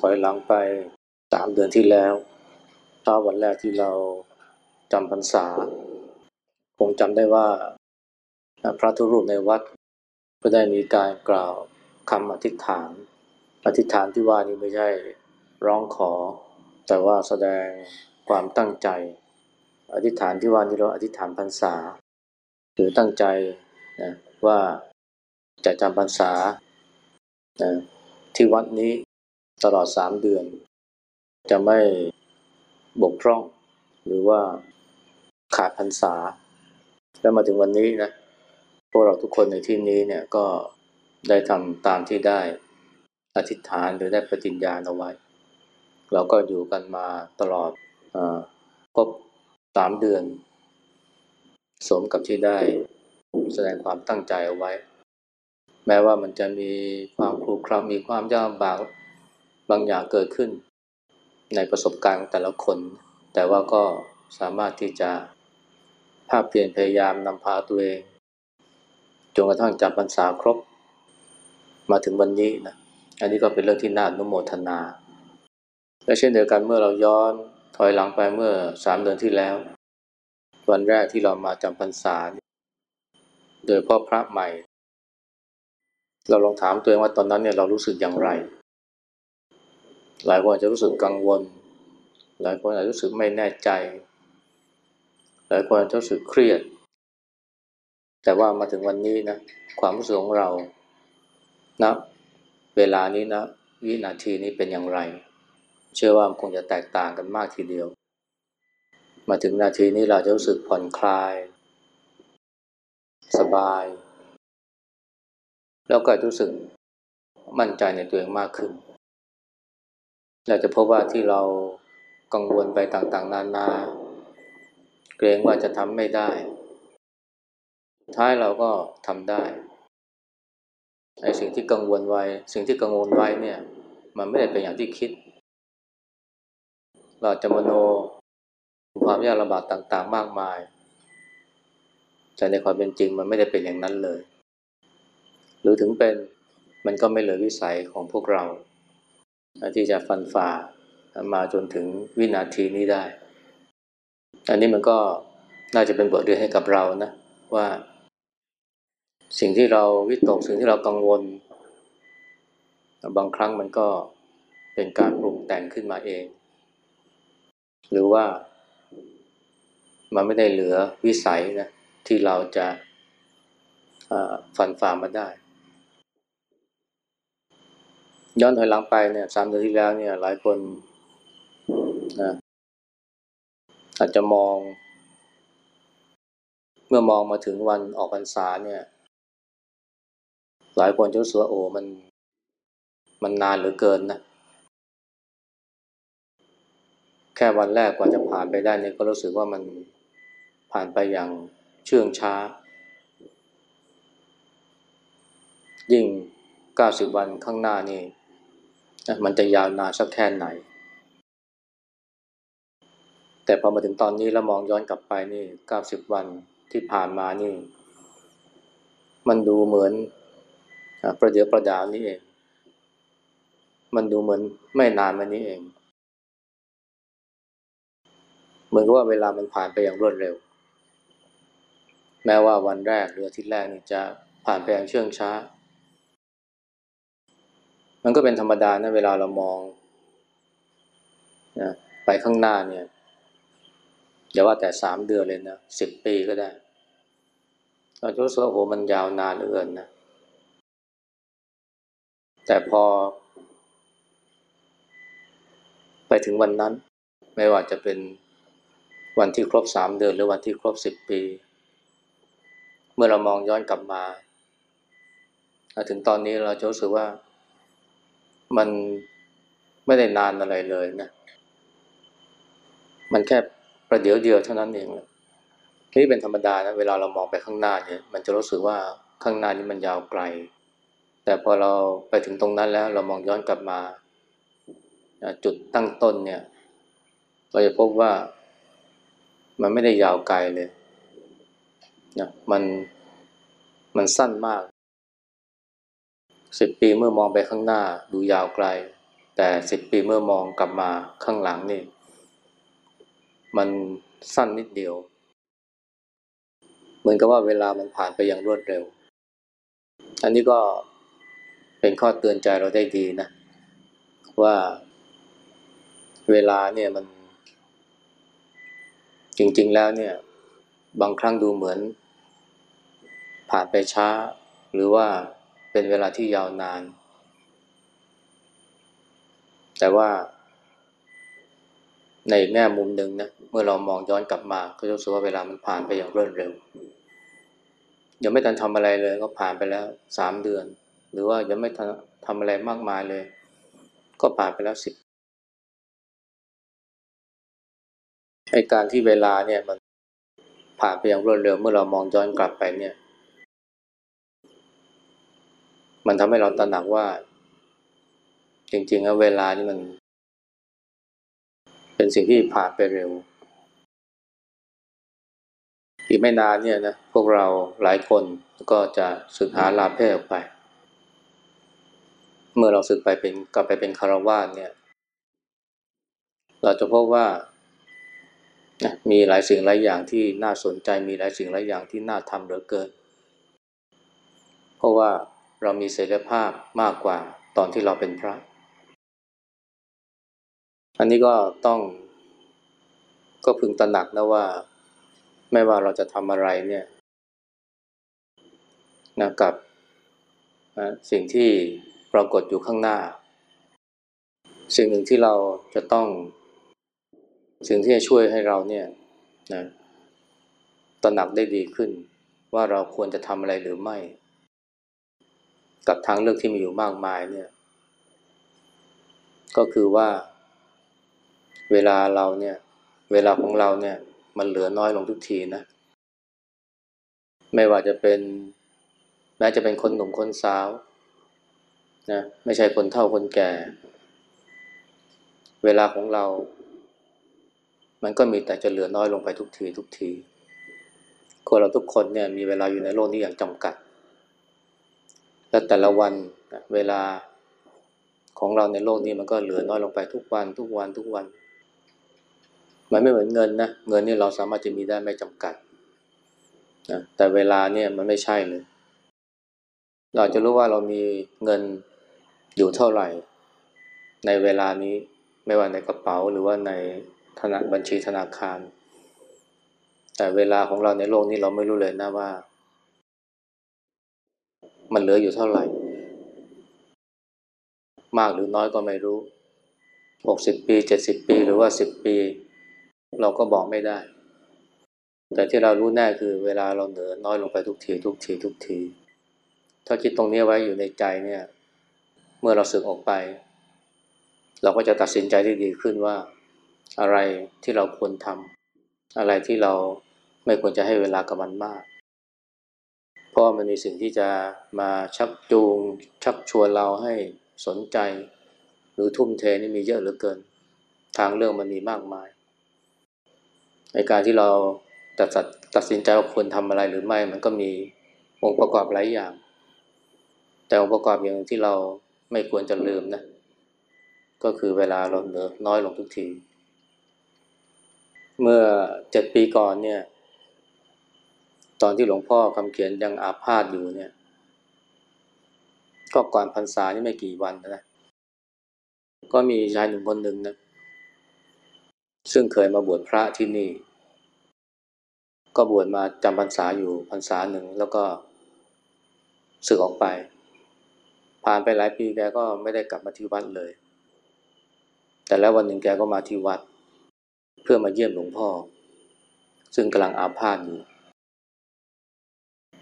ถอยหลังไปสามเดือนที่แล้วเช้าวันแรกที่เราจำพรรษา คงจำได้ว่าพระธุรูปในวัดก็ได้มีการกล่าวคำอธิษฐาน อธิษฐานที่ว่านี้ไม่ใช่ร้องขอ แต่ว่าแสดงความตั้งใจ อธิษฐานที่ว่านี้เราอธิษฐานพรรษาหรือตั้งใจนะว่าจะจำพรรษานะที่วัดนี้ ตลอดสามเดือน จะไม่บกพร่อง หรือว่าขาดพรรษา แล้วมาถึงวันนี้นะ พวกเราทุกคนในที่นี้เนี่ยก็ได้ทำตามที่ได้อธิษฐานหรือได้ปฏิญญาเอาไว้ เราก็อยู่กันมาตลอดอครบสามเดือน สมกับที่ได้แสดงความตั้งใจเอาไว้ แม้ว่ามันจะมีความครูครามมีความยากลำบาก บางอย่างเกิดขึ้น ในประสบการณ์ของแต่ละคน แต่ว่าก็สามารถที่จะภาพเพียรพยายามนำพาตัวเองจนกระทั่งจำพรรษาครบ มาถึงวันนี้นะอันนี้ก็เป็นเรื่องที่น่าอนุโมทนาและเช่นเดียวกันเมื่อเราย้อนถอยหลังไปเมื่อสามเดือนที่แล้ว วันแรกที่เรามาจำพรรษา โดยพ่อพระใหม่ เราลองถามตัวเองว่าตอนนั้นเนี่ยเรารู้สึกอย่างไร หลายคนอาจจะรู้สึกกังวล หลายคนอาจจะรู้สึกไม่แน่ใจ หลายคนอาจจะรู้สึกเครียด แต่ว่ามาถึงวันนี้นะความรู้สึกของเรานะเวลานี้นะวินาทีนี้เป็นอย่างไร เชื่อว่าคงจะแตกต่างกันมากทีเดียว มาถึงนาทีนี้เราจะรู้สึกผ่อนคลาย สบาย แล้วก็รู้สึกมั่นใจในตัวเองมากขึ้น เราจะพบว่าที่เรากังวลไปต่างๆ นานา เกรงว่าจะทำไม่ได้ ท้ายเราก็ทำได้ไอ้สิ่งที่กังวลไว้ สิ่งที่กังวลไว้เนี่ย มันไม่ได้เป็นอย่างที่คิด เราจะมโนความยากลำบากต่างๆ มากมาย แต่ในความเป็นจริงมันไม่ได้เป็นอย่างนั้นเลย หรือถึงเป็นมันก็ไม่เหลือวิสัยของพวกเรา ที่จะฟันฝ่ามาจนถึงวินาทีนี้ได้ อันนี้มันก็น่าจะเป็นบทเรียนให้กับเรานะ ว่า สิ่งที่เราวิตกสิ่งที่เรากังวล บางครั้งมันก็เป็นการปรุงแต่งขึ้นมาเอง หรือว่ามันไม่ได้เหลือวิสัยนะที่เราจะฟันฝ่ามาได้ ย้อนถอยหลังไปเนี่ยสามเดือนที่แล้วเนี่ยหลายคนนะอาจจะมอง เมื่อมองมาถึงวันออกพรรษาเนี่ย หลายคนจะรู้สึกว่าโอ้มันมันนานเหลือเกินนะ แค่วันแรกกว่าจะผ่านไปได้เนี่ยก็รู้สึกว่ามันผ่านไปอย่างเชื่องช้า ยิ่ง 90 วันข้างหน้านี่ มันจะยาวนานสักแค่ไหน แต่พอมาถึงตอนนี้แล้วมองย้อนกลับไปนี่90วันที่ผ่านมานี่ มันดูเหมือนประเดี๋ยวประดาวนี้เอง มันดูเหมือนไม่นานมานี้เอง เหมือนกับว่าเวลามันผ่านไปอย่างรวดเร็ว แม้ว่าวันแรกหรืออาทิตย์แรกนี่จะผ่านไปอย่างเชื่องช้า มันก็เป็นธรรมดานะเวลาเรามองนะไปข้างหน้าเนี่ยอย่าว่าแต่สามเดือนเลยนะสิบปีก็ได้ เราจะรู้สึกว่าโอ้มันยาวนานเหลือเกินนะ แต่พอ ไปถึงวันนั้น ไม่ว่าจะเป็นวันที่ครบสามเดือนหรือวันที่ครบสิบปี เมื่อเรามองย้อนกลับมา ถึงตอนนี้เราจะรู้สึกว่า มันไม่ได้นานอะไรเลยนะ มันแค่ประเดี๋ยวเดียวเท่านั้นเองนี่เป็นธรรมดานะเวลาเรามองไปข้างหน้าเนี่ย มันจะรู้สึกว่าข้างหน้านี้มันยาวไกล แต่พอเราไปถึงตรงนั้นแล้ว เรามองย้อนกลับมา จุดตั้งต้นเนี่ย เราจะพบว่ามันไม่ได้ยาวไกลเลยนะมันมันสั้นมาก สิบปีเมื่อมองไปข้างหน้าดูยาวไกล แต่สิบปีเมื่อมองกลับมาข้างหลังนี่ มันสั้นนิดเดียว เหมือนกับว่าเวลามันผ่านไปอย่างรวดเร็ว อันนี้ก็เป็นข้อเตือนใจเราได้ดีนะ ว่าเวลาเนี่ยมัน จริง ๆแล้วเนี่ย บางครั้งดูเหมือน ผ่านไปช้าหรือว่า เป็นเวลาที่ยาวนาน แต่ว่า ในแง่มุมหนึ่งนะเมื่อเรามองย้อนกลับมา ก็จะรู้สึกว่าเวลามันผ่านไปอย่างรวดเร็วยังไม่ทันทำอะไรเลยก็ผ่านไปแล้วสามเดือน หรือว่ายังไม่ทันทำอะไรมากมายเลย ก็ผ่านไปแล้วสิบไอการที่เวลาเนี่ยมันผ่านไปอย่างรวดเร็วเมื่อเรามองย้อนกลับไปเนี่ย มันทำให้เราตระหนักว่า จริงๆแล้วเวลานี่มัน เป็นสิ่งที่ผ่านไปเร็ว อีกไม่นานเนี่ยนะพวกเราหลายคนก็จะสึกหาลาเพศออกไป เมื่อเราสึกไปเป็นกลับไปเป็นคารวาสเนี่ย เราจะพบว่ามีหลายสิ่งหลายอย่างที่น่าสนใจมีหลายสิ่งหลายอย่างที่น่าทำเหลือเกิน เพราะว่า เรามีเสรีภาพมากกว่าตอนที่เราเป็นพระ อันนี้ก็ต้อง ก็พึงตระหนักนะว่า ไม่ว่าเราจะทำอะไรเนี่ยนะกับนะสิ่งที่ปรากฏอยู่ข้างหน้า สิ่งหนึ่งที่เราจะต้อง สิ่งที่จะช่วยให้เราเนี่ยนะตระหนักได้ดีขึ้น ว่าเราควรจะทำอะไรหรือไม่ กับทางเลือกที่มีอยู่มากมายเนี่ย ก็คือว่า เวลาเราเนี่ย เวลาของเราเนี่ย มันเหลือน้อยลงทุกทีนะ ไม่ว่าจะเป็นแม้จะเป็นคนหนุ่มคนสาวนะไม่ใช่คนเฒ่าคนแก่ เวลาของเรา มันก็มีแต่จะเหลือน้อยลงไปทุกทีทุกทีคนเราทุกคนเนี่ยมีเวลาอยู่ในโลกนี้อย่างจำกัด และแต่ละวันเวลาของเราในโลกนี้มันก็เหลือน้อยลงไปทุกวันทุกวันทุกวัน มันไม่เหมือนเงินนะ เงินนี่เราสามารถจะมีได้ไม่จำกัดนะแต่เวลาเนี่ยมันไม่ใช่เลย เราจะรู้ว่าเรามีเงินอยู่เท่าไหร่ ในเวลานี้ไม่ว่าในกระเป๋าหรือว่าในธนาบัญชีธนาคาร แต่เวลาของเราในโลกนี้เราไม่รู้เลยนะว่า มันเหลืออยู่เท่าไหร่ มากหรือน้อยก็ไม่รู้หกสิบปีเจ็ดสิบปีหรือว่าสิบปี เราก็บอกไม่ได้ แต่ที่เรารู้แน่คือเวลาเราเหลือน้อยลงไปทุกทีทุกทีทุกที ถ้าคิดตรงนี้ไว้อยู่ในใจเนี่ย เมื่อเราสึกออกไป เราก็จะตัดสินใจได้ดีขึ้นว่า อะไรที่เราควรทำอะไรที่เราไม่ควรจะให้เวลากับมันมาก เพราะมันมีสิ่งที่จะมาชักจูง ชักชวนเราให้สนใจ หรือทุ่มเทนี่มีเยอะเหลือเกิน ทางเรื่องมันมีมากมาย ในการที่เราตัดตัดสินใจว่าควรทำอะไรหรือไม่มันก็มีองค์ประกอบหลายอย่าง แต่องค์ประกอบอย่างที่เราไม่ควรจะลืมนะ ก็คือเวลาเราเหลือน้อยลงทุกที เมื่อเจ็ดปีก่อนเนี่ย ตอนที่หลวงพ่อคำเขียนยังอาพาธอยู่เนี่ย ก็ก่อนพรรษานี่ไม่กี่วันนะ ก็มีชายหนุ่มคนหนึ่งนะ ซึ่งเคยมาบวชพระที่นี่ ก็บวชมาจำพรรษาอยู่พรรษาหนึ่งแล้วก็สึกออกไป ผ่านไปหลายปีแกก็ไม่ได้กลับมาที่วัดเลย แต่แล้ววันหนึ่งแกก็มาที่วัด เพื่อมาเยี่ยมหลวงพ่อ ซึ่งกำลังอาพาธอยู่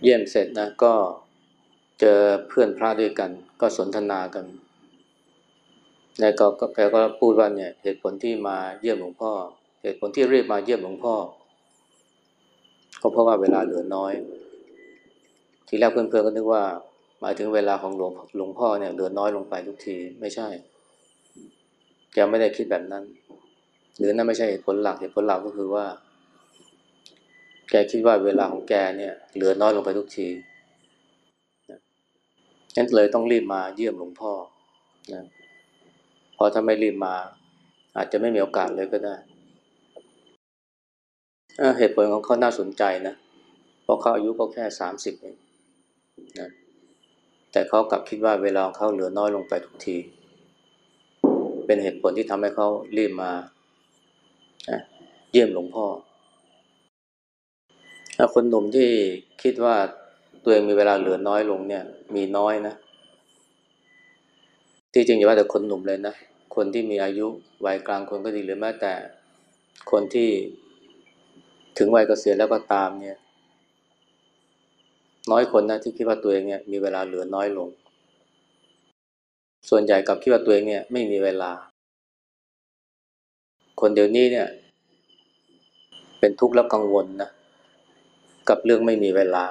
เยี่ยมเสร็จนะก็เจอเพื่อนพระด้วยกัน ก็สนทนากันแล้วก็แกก็พูดว่าเนี่ยเหตุผลที่มาเยี่ยมหลวงพ่อ เหตุผลที่เรียกมาเยี่ยมหลวงพ่อ ก็เพราะว่าเวลาเหลือน้อย ทีแรกเพื่อนๆก็นึกว่า หมายถึงเวลาของหลวงหลวงพ่อเนี่ยเหลือน้อยลงไปทุกทีไม่ใช่แกไม่ได้คิดแบบนั้น หรือนั่นไม่ใช่เหตุผลหลักเหตุผลหลักก็คือว่า แกคิดว่าเวลาของแกเนี่ยเหลือน้อยลงไปทุกทีงั้นเลยต้องรีบมาเยี่ยมหลวงพ่อนะพอราะถ้าไม่รีบมา อาจจะไม่มีโอกาสเลยก็ได้เหตุผลของเขาน่าสนใจนะ เพราะเขาอายุก็แค่สามสิบเองนะแต่เขากลับคิดว่าเวลาของเขาเหลือน้อยลงไปทุกที เป็นเหตุผลที่ทำให้เขารีบมาเยี่ยมหลวงพ่อ ถ้าคนหนุ่มที่คิดว่าตัวเองมีเวลาเหลือน้อยลงเนี่ย มีน้อยนะที่จริงอย่าว่าแต่คนหนุ่มเลยนะคนที่มีอายุวัยกลางคนก็ดีหรือแม้แต่คนที่ถึงวัยเกษียณแล้วก็ตามเนี่ย น้อยคนนะที่คิดว่าตัวเองเนี่ยมีเวลาเหลือน้อยลง ส่วนใหญ่กับคิดว่าตัวเองเนี่ยไม่มีเวลา คนเดี๋ยวนี้เนี่ย เป็นทุกข์และกังวลนะ กับเรื่องไม่มีเวลา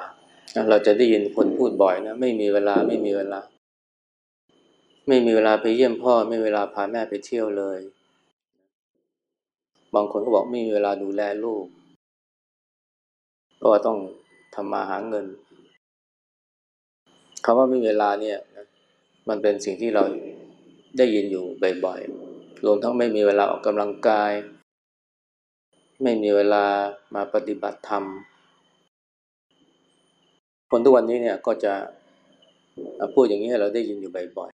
เราจะได้ยินคนพูดบ่อยนะ ไม่มีเวลาไม่มีเวลา ไม่มีเวลาไปเยี่ยมพ่อ ไม่มีเวลาพาแม่ไปเที่ยวเลย บางคนก็บอกไม่มีเวลาดูแลลูก เพราะว่าต้องทำมาหาเงินคำว่าไม่มีเวลาเนี่ยมันเป็นสิ่งที่เราได้ยินอยู่บ่อยๆรวมทั้งไม่มีเวลาออกกำลังกาย ไม่มีเวลามาปฏิบัติธรรม คนทุกวันนี้เนี่ยก็จะพูดอย่างนี้ให้เราได้ยินอยู่บ่อย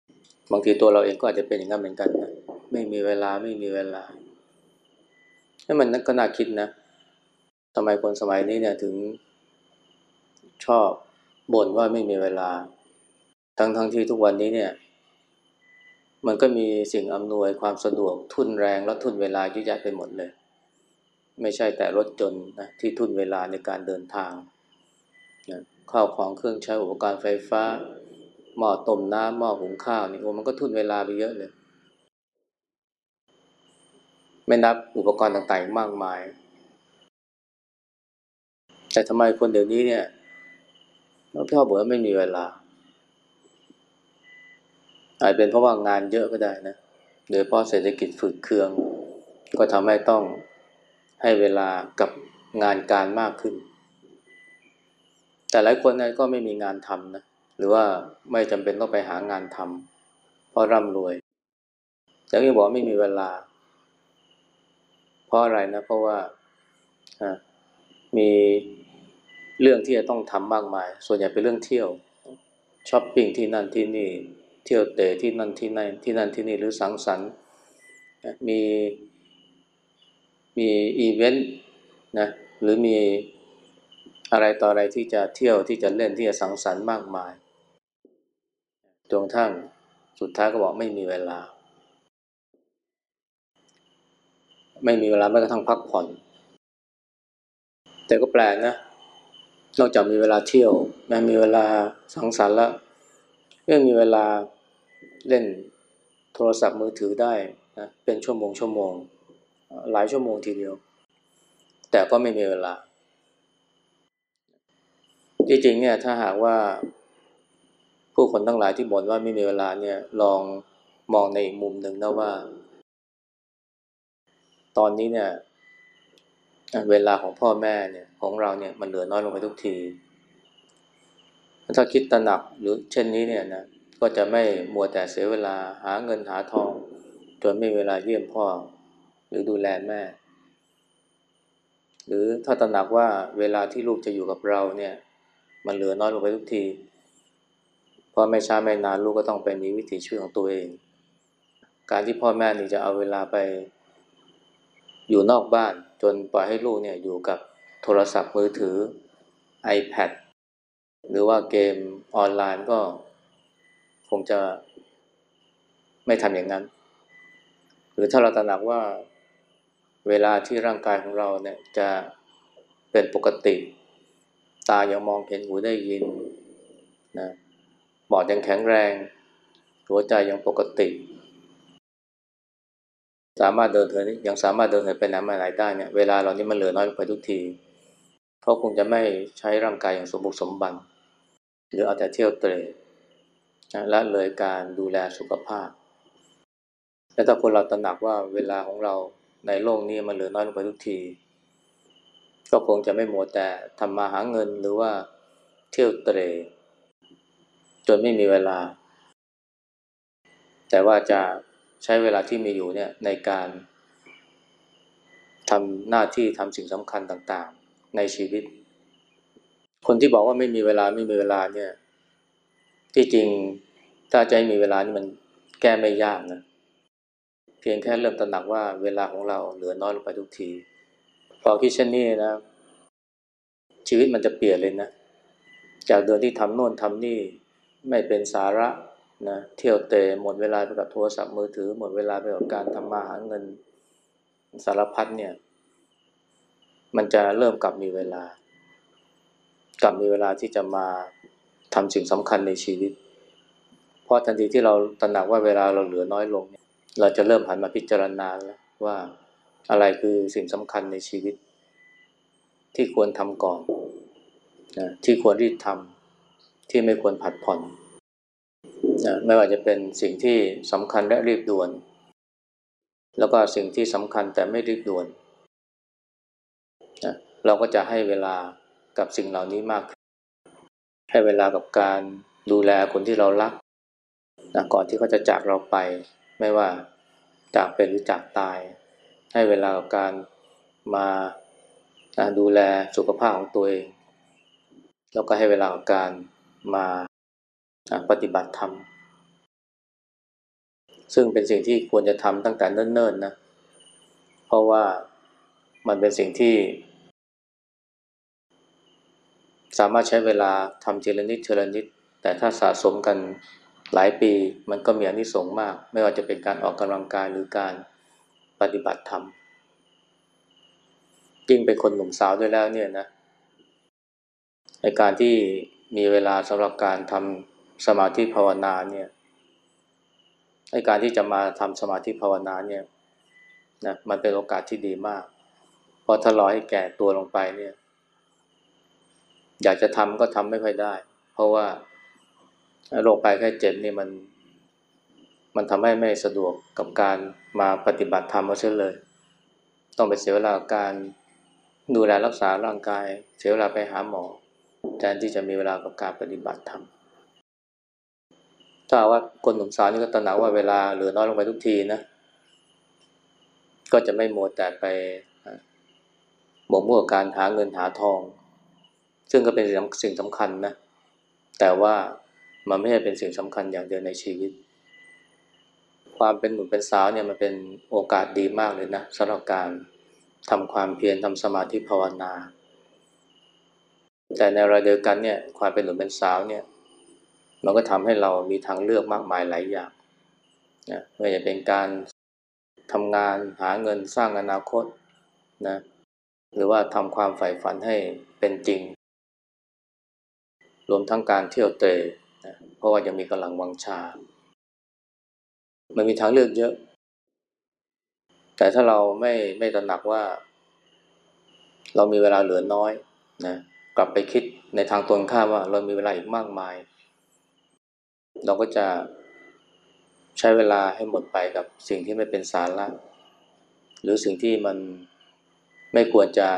ๆ บางทีตัวเราเองก็อาจจะเป็นอย่างนั้นเหมือนกันนะ ไม่มีเวลาไม่มีเวลา ให้มันก็น่าคิดนะทำไมคนสมัยนี้เนี่ยถึงชอบบ่นว่าไม่มีเวลา ทั้งทั้งที่ทุกวันนี้เนี่ย มันก็มีสิ่งอำนวยความสะดวกทุนแรงและทุนเวลาเยอะแยะไปหมดเลย ไม่ใช่แต่รถจนนะที่ทุนเวลาในการเดินทาง ข้าวของเครื่องใช้อุปกรณ์ไฟฟ้า หม้อต้มน้ำหม้อหุงข้าวนี่โอ้มันก็ทุนเวลาไปเยอะเลย ไม่นับอุปกรณ์ต่างๆมากมาย แต่ทำไมคนเดี๋ยวนี้เนี่ยพ่อบอกว่าไม่มีเวลา อาจเป็นเพราะว่างานเยอะก็ได้นะโดยเพราะเศรษฐกิจฝืดเคือง ก็ทำให้ต้องให้เวลากับงานการมากขึ้น แต่หลายคนนะก็ไม่มีงานทำนะหรือว่าไม่จำเป็นต้องไปหางานทำเพราะร่ำรวยแต่ก็บอกไม่มีเวลา เพราะอะไรนะเพราะว่ามีเรื่องที่จะต้องทำมากมาย ส่วนใหญ่เป็นเรื่องเที่ยวช้อปปิ้งที่นั่นที่นี่ เที่ยวเตร่ที่นั่นที่นั่นที่นั่นที่นี่หรือสังสรรค์มีมีอีเวนต์นะหรือมี อะไรต่ออะไรที่จะเที่ยวที่จะเล่นที่จะสังสรรค์มากมายจนทั้งสุดท้ายก็บอกไม่มีเวลา ไม่มีเวลาแม้กระทั่งพักผ่อน แต่ก็แปลกนะนอกจากมีเวลาเที่ยวแม้มีเวลาสังสรรค์แล้วยังมีเวลาเล่นโทรศัพท์มือถือได้นะเป็นชั่วโมงชั่วโมง หลายชั่วโมงทีเดียว แต่ก็ไม่มีเวลา ที่จริงเนี่ยถ้าหากว่าผู้คนทั้งหลายที่บ่นว่าไม่มีเวลาเนี่ยลองมองในอีกมุมหนึ่งนะว่า ตอนนี้เนี่ยเวลาของพ่อแม่เนี่ยของเราเนี่ยมันเหลือน้อยลงไปทุกที ถ้าคิดตระหนักหรือเช่นนี้เนี่ยนะก็จะไม่มัวแต่เสียเวลาหาเงินหาทอง จนไม่มีเวลาเยี่ยมพ่อ หรือดูแลแม่ หรือถ้าตระหนักว่าเวลาที่ลูกจะอยู่กับเราเนี่ย มันเหลือน้อยลงไปทุกที เพราะไม่ช้าไม่นานลูกก็ต้องไปมีวิถีชีวิตของตัวเอง การที่พ่อแม่นี่จะเอาเวลาไปอยู่นอกบ้านจนปล่อยให้ลูกเนี่ยอยู่กับโทรศัพท์มือถือ iPad หรือว่าเกมออนไลน์ก็คงจะไม่ทำอย่างนั้น หรือถ้าเราตระหนักว่าเวลาที่ร่างกายของเราเนี่ยจะเป็นปกติ ตายังมองเห็นหูได้ยินนะปอดยังแข็งแรง หัวใจยังปกติ สามารถเดินเหินยังสามารถเดินเหินไปไหนมาไหนได้เนี่ยเวลาเรานี้มันเหลือน้อยลงไปทุกทีเขาะคงจะไม่ใช้ร่างกายอย่างสมบุกสมบัน หรือเอาแต่เที่ยวเตะละเลยการดูแลสุขภาพ และถ้าคนเราตระหนักว่าเวลาของเราในโลกนี้มันเหลือน้อยลงไปทุกที ก็คงจะไม่หมัวแต่ทำมาหาเงินหรือว่าเที่ยวเตรจนไม่มีเวลา แต่ว่าจะใช้เวลาที่มีอยู่เนี่ยในการทำหน้าที่ทำสิ่งสำคัญต่างๆ ในชีวิต คนที่บอกว่าไม่มีเวลาไม่มีเวลาเนี่ย ที่จริงถ้าใจมีเวลานี่มันแก้ไม่ยากนะเพียงแค่เริ่มตระหนักว่าเวลาของเราเหลือน้อยลงไปทุกที พอคิดเช่นนี้นะ ชีวิตมันจะเปลี่ยนเลยนะ จากเดิมที่ทำโน่นทำนี่ไม่เป็นสาระนะเที่ยวเตะหมดเวลาไปกับโทรศัพท์มือถือ หมดเวลาไปกับการทำมาหาเงินสารพัดเนี่ย มันจะเริ่มกลับมีเวลา กลับมีเวลาที่จะมาทำสิ่งสำคัญในชีวิต เพราะทันทีที่เราตระหนักว่าเวลาเราเหลือน้อยลงเนี่ยเราจะเริ่มหันมาพิจารณาแล้วว่า อะไรคือสิ่งสำคัญในชีวิต ที่ควรทำก่อนนะที่ควรรีบทำที่ไม่ควรผัดผ่อนนะไม่ว่าจะเป็นสิ่งที่สำคัญและรีบด่วน แล้วก็สิ่งที่สำคัญแต่ไม่รีบด่วนนะเราก็จะให้เวลากับสิ่งเหล่านี้มากขึ้นให้เวลากับการดูแลคนที่เรารักนะก่อนที่เขาจะจากเราไป ไม่ว่าจากเป็นหรือจากตาย ให้เวลากับการมาดูแลสุขภาพของตัวเอง แล้วก็ให้เวลากับการมาปฏิบัติธรรม ซึ่งเป็นสิ่งที่ควรจะทำตั้งแต่เนิ่นๆนะ เพราะว่ามันเป็นสิ่งที่ สามารถใช้เวลาทำทีละนิดทีละนิด แต่ถ้าสะสมกันหลายปีมันก็มีอนิสงส์มาก ไม่ว่าจะเป็นการออกกำลังกายหรือการ ปฏิบัติธรรมยิ่งเป็นคนหนุ่มสาวด้วยแล้วเนี่ยนะในการที่มีเวลาสำหรับการทำสมาธิภาวนาเนี่ยในการที่จะมาทำสมาธิภาวนาเนี่ยนะมันเป็นโอกาสที่ดีมากเพราะถ้ารอให้แก่ตัวลงไปเนี่ย อยากจะทำก็ทำไม่ค่อยได้ เพราะว่าโรคภัยแค่เจ็บนี่มัน มันทำให้ไม่สะดวกกับการมาปฏิบัติธรรมเอาเช่นเลย ต้องไปเสียเวลาการดูแลรักษาร่างกาย เสียเวลาไปหาหมอ แทนที่จะมีเวลากับการปฏิบัติธรรมถ้าว่าคนหนุ่มสาวนี่ก็ตระหนักว่าเวลาเหลือน้อยลงไปทุกทีนะ ก็จะไม่มัวแต่ไปหมกมุ่งกับการหาเงินหาทอง ซึ่งก็เป็นสิ่งสำคัญนะ แต่ว่ามันไม่ใช่เป็นสิ่งสำคัญอย่างเดียวในชีวิต ความเป็นหนุ่มเป็นสาวเนี่ยมันเป็นโอกาสดีมากเลยนะสำหรับการทำความเพียรทำสมาธิภาวนา แต่ในเวลาเดียวกันเนี่ยความเป็นหนุ่มเป็นสาวเนี่ยมันก็ทำให้เรามีทางเลือกมากมายหลายอย่างนะไม่ว่าจะเป็นการทำงานหาเงินสร้างอนาคตนะหรือว่าทำความใฝ่ฝันให้เป็นจริง รวมทั้งการเที่ยวเตะนะเพราะว่ายังมีกำลังวังชา มันมีทางเลือกเยอะ แต่ถ้าเราไม่ไม่ตระหนักว่า เรามีเวลาเหลือน้อยนะกลับไปคิดในทางตรงข้ามว่า เรามีเวลาอีกมากมาย เราก็จะใช้เวลาให้หมดไปกับสิ่งที่ไม่เป็นสาระหรือสิ่งที่มันไม่ควรจะ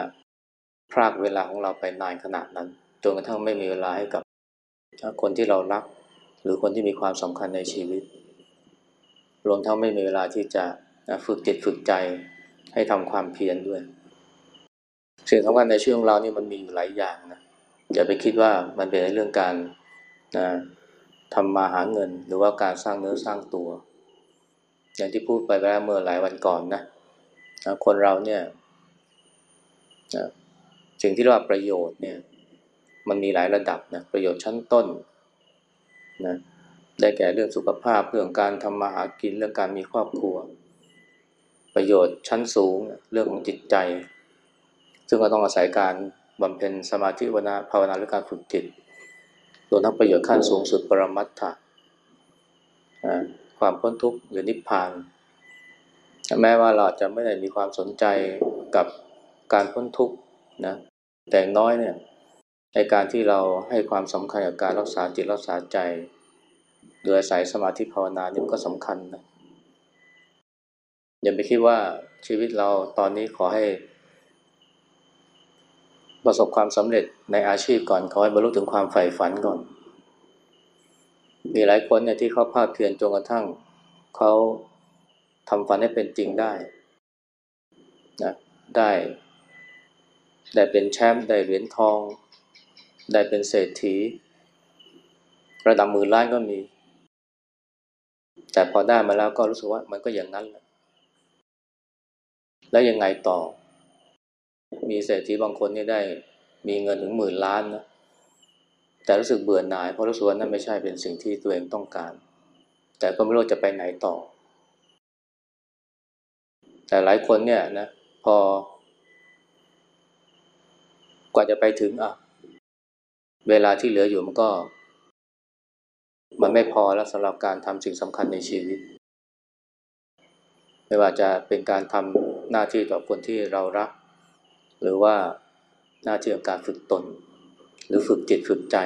พรากเวลาของเราไปนานขนาดนั้นจนกระทั่งไม่มีเวลาให้กับคนที่เรารัก หรือคนที่มีความสำคัญในชีวิต รวมทั้งไม่มีเวลาที่จะฝึกจิตฝึกใจให้ทำความเพียรด้วยสิ่งสำคัญในชีวิตของเรานี่มันมีอยู่หลายอย่างนะอย่าไปคิดว่ามันเป็นเรื่องการนะทำมาหาเงิน หรือว่าการสร้างเนื้อสร้างตัว อย่างที่พูดไปแล้วเมื่อหลายวันก่อนนะนะคนเราเนี่ยนะสิ่งที่เรียกว่าประโยชน์เนี่ย มันมีหลายระดับนะประโยชน์ชั้นต้นนะ ได้แก่เรื่องสุขภาพเรื่องการทำมาหากินเรื่องการมีครอบครัว ประโยชน์ชั้นสูงเรื่องของจิตใจ ซึ่งก็ต้องอาศัยการบำเพ็ญสมาธิวนาภาวนาหรือการฝึกจิตรวมทั้งประโยชน์ขั้นสูงสุดปรมัตถะความพ้นทุกข์หรือนิพพาน แม้ว่าเราจะไม่ได้มีความสนใจกับการพ้นทุกข์นะแต่น้อยเนี่ยในการที่เราให้ความสำคัญกับการรักษาจิตรักษาใจ โดยอาศัยสมาธิภาวนานี่มันก็สำคัญนะอย่าไปคิดว่าชีวิตเราตอนนี้ขอให้ ประสบความสำเร็จในอาชีพก่อนขอให้บรรลุถึงความใฝ่ฝันก่อน มีหลายคนเนี่ยที่เขาภาคเพียรจนกระทั่งเขาทำฝันให้เป็นจริงได้นะได้ ได้เป็นแชมป์ได้เหรียญทอง ได้เป็นเศรษฐี ระดับหมื่นล้านก็มี แต่พอได้มาแล้วก็รู้สึกว่ามันก็อย่างนั้นแหละแล้วยังไงต่อ มีเศรษฐีบางคนนี่ได้มีเงินถึงหมื่นล้านนะแต่รู้สึกเบื่อหน่ายเพราะรู้สึกว่านั่นไม่ใช่เป็นสิ่งที่ตัวเองต้องการ แต่ก็ไม่รู้จะไปไหนต่อ แต่หลายคนเนี่ยนะพอ กว่าจะไปถึงอะ เวลาที่เหลืออยู่มันก็ มันไม่พอแล้วสำหรับการทำสิ่งสำคัญในชีวิต ไม่ว่าจะเป็นการทำหน้าที่ต่อคนที่เรารัก หรือว่าหน้าที่ของการฝึกตน หรือฝึกจิตฝึกใจ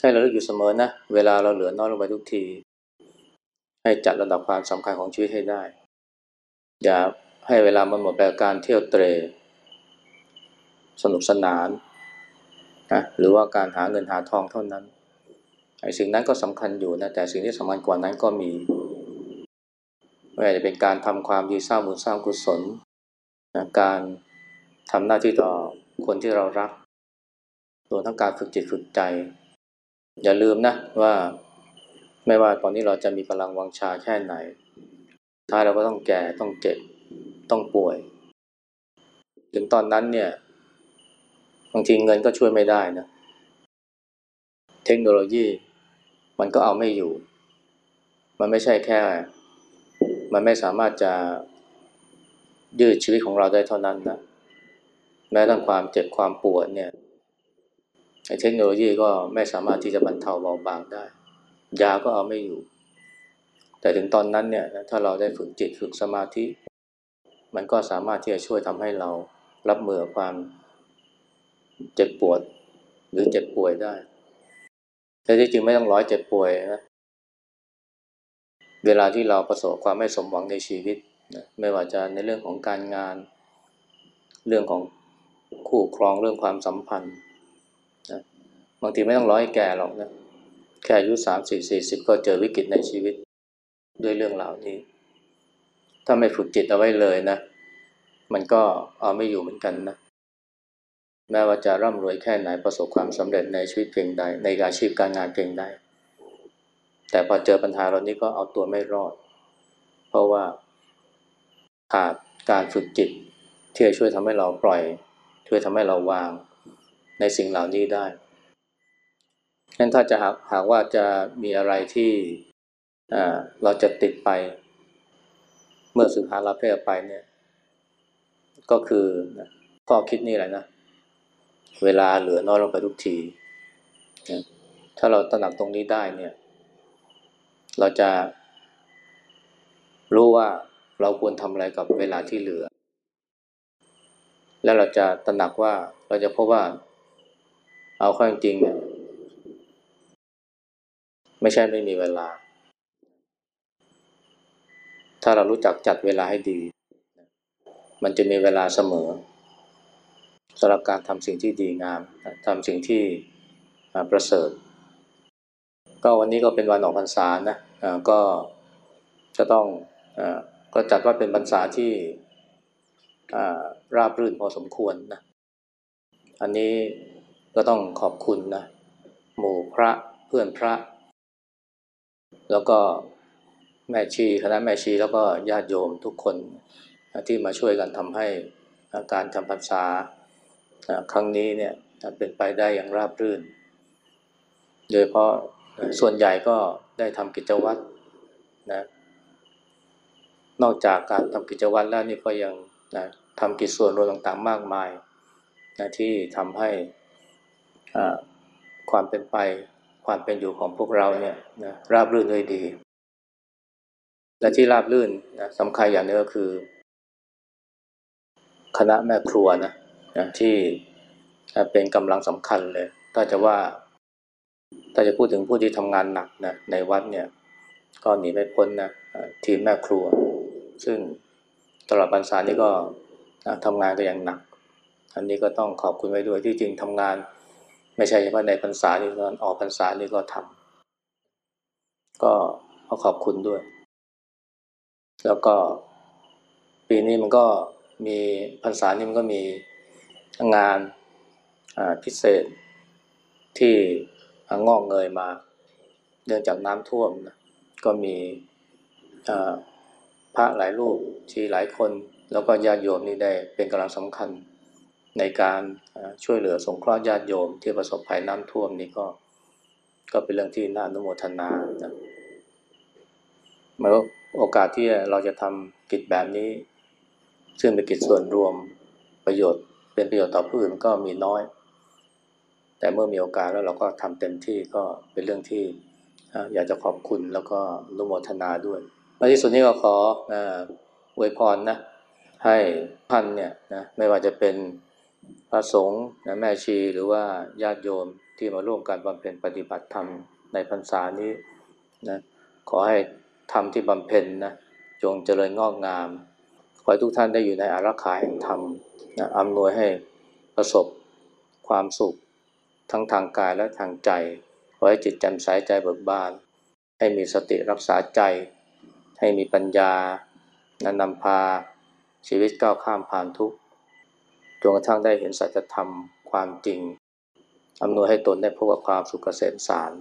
ให้เราเลือกอยู่เสมอนะ เวลาเราเหลือน้อยลงไปทุกที ให้จัดระดับความสำคัญของชีวิตให้ได้ อย่าให้เวลามันหมดไปกับการเที่ยวเตรสนุกสนานนะหรือว่าการหาเงินหาทองเท่านั้น ไอ้สิ่งนั้นก็สำคัญอยู่นะแต่สิ่งที่สำคัญกว่านั้นก็มีไม่ว่าจะเป็นการทำความดีสร้างบุญสร้างกุศลนะการทำหน้าที่ต่อคนที่เรารักรวมทั้งการฝึกจิตฝึกใจ อย่าลืมนะว่า ไม่ว่าตอนนี้เราจะมีพลังวังชาแค่ไหน ท้ายเราก็ต้องแก่ต้องเจ็บต้องป่วย ถึงตอนนั้นเนี่ยบางทีเงินก็ช่วยไม่ได้นะ เทคโนโลยี มันก็เอาไม่อยู่ มันไม่ใช่แค่ มันไม่สามารถจะยืดชีวิตของเราได้เท่านั้นนะ แม้ทั้งความเจ็บความปวดเนี่ยเทคโนโลยีก็ไม่สามารถที่จะบรรเทาเบาบางได้ ยาก็เอาไม่อยู่ แต่ถึงตอนนั้นเนี่ย ถ้าเราได้ฝึกจิตฝึกสมาธิ มันก็สามารถที่จะช่วยทำให้เรารับมือความเจ็บปวดหรือเจ็บป่วยได้ แต่ที่จริงไม่ต้องร้อยเจ็บป่วยนะ เวลาที่เราประสบความไม่สมหวังในชีวิตนะไม่ว่าจะในเรื่องของการงาน เรื่องของคู่ครองเรื่องความสัมพันธ์นะบางทีไม่ต้องร้อยแก่หรอกนะ แค่อายุสามสี่สี่สิบก็เจอวิกฤตในชีวิตด้วยเรื่องเหล่านี้ ถ้าไม่ฝึกจิตเอาไว้เลยนะ มันก็เอาไม่อยู่เหมือนกันนะ แม้ว่าจะร่ำรวยแค่ไหนประสบความสำเร็จในชีวิตเพียงใด ในอาชีพการงานเพียงใด แต่พอเจอปัญหาเหล่านี้ก็เอาตัวไม่รอด เพราะว่าขาดการฝึกจิต ที่จะช่วยทำให้เราปล่อย ช่วยทำให้เราวางในสิ่งเหล่านี้ได้งั้นถ้าจะหากหากว่าจะมีอะไรที่เราจะติดไป เมื่อสึกหาลาเพศไปเนี่ย ก็คือข้อคิดนี่แหละนะ เวลาเหลือน้อยลงไปทุกทีถ้าเราตระหนักตรงนี้ได้เนี่ย เราจะรู้ว่าเราควรทำอะไรกับเวลาที่เหลือ แล้วเราจะตระหนักว่าเราจะพบว่า เอาข้อจริงเนี่ยไม่ใช่ไม่มีเวลา ถ้าเรารู้จักจัดเวลาให้ดี มันจะมีเวลาเสมอ สำหรับการทำสิ่งที่ดีงามทำสิ่งที่ประเสริฐ ก็วันนี้ก็เป็นวันออกพรรษานะก็จะต้องอก็จัดว่าเป็นพรรษาที่ราบรื่นพอสมควรนะอันนี้ก็ต้องขอบคุณนะหมู่พระเพื่อนพระ แล้วก็แม่ชีคณะแม่ชีแล้วก็ญาติโยมทุกคนที่มาช่วยกันทำให้การจำพรรษา ครั้งนี้เนี่ยเป็นไปได้อย่างราบรื่น โดยเพราะส่วนใหญ่ก็ได้ทำกิจวัตรนะนอกจากการทำกิจวัตรแล้วนี่ก็ยังนะทำกิจส่วนรวมต่างๆ มากมายนะที่ทำให้ความเป็นไปความเป็นอยู่ของพวกเราเนี่ยนะราบรื่นด้วยดี และที่ราบรื่นนะสำคัญอย่างนึงก็คือ คณะแม่ครัวนะ นะที่เป็นกำลังสำคัญเลย ถ้าจะว่า ถ้าจะพูดถึงผู้ที่ทำงานหนักนะในวัดเนี่ยก็หนีไม่พ้นนะทีมแม่ครัว ซึ่งตลอดพรรษานี้ก็ทำงานก็อย่างหนัก อันนี้ก็ต้องขอบคุณไว้ด้วยที่จริงทำงาน ไม่ใช่เฉพาะในพรรษานี่ตอนออกพรรษานี่ก็ทำก็ขอขอบคุณด้วย แล้วก็ปีนี้มันก็มีพรรษานี้มันก็มี งานพิเศษที่งอกเงยมา เนื่องจากน้ำท่วมนะก็มีพระหลายรูปชีหลายคน แล้วก็ญาติโยมนี่ได้เป็นกำลังสำคัญในการช่วยเหลือสงเคราะห์ญาติโยมที่ประสบภัยน้ำท่วมนี่ก็ ก็เป็นเรื่องที่น่าอนุโมทนานะเมื่อโอกาสที่เราจะทำกิจแบบนี้ ซึ่งเป็นกิจส่วนรวมประโยชน์ เป็นประโยชน์ต่อผู้อื่นมันก็มีน้อย แต่เมื่อมีโอกาสแล้วเราก็ทำเต็มที่ก็เป็นเรื่องที่อยากจะขอบคุณแล้วก็นุโมทนาด้วยในที่สุดนี้ก็ขออ่าวยพรนะให้ท่านเนี่ยนะไม่ว่าจะเป็นพระสงฆ์นะแม่ชีหรือว่าญาติโยมที่มาร่วมกันบำเพ็ญปฏิบัติธรรมในพรรษานี้นะขอให้ธรรมที่บำเพ็ญนะจงเจริญงอกงาม ขอให้ทุกท่านได้อยู่ในอารักขาแห่งธรรมนะอำนวยให้ประสบความสุขทั้งทางกายและทางใจ ขอให้จิตแจ่มใสใจเบิกบาน ให้มีสติรักษาใจ ให้มีปัญญานะนำพาชีวิตก้าวข้ามผ่านทุกข์จนกระทั่งได้เห็นสัจธรรมความจริงอำนวยให้ตนได้พบกับความสุขเกษมสาร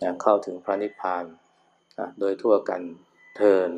อย่างเข้าถึงพระนิพพานโดยทั่วกันเทิน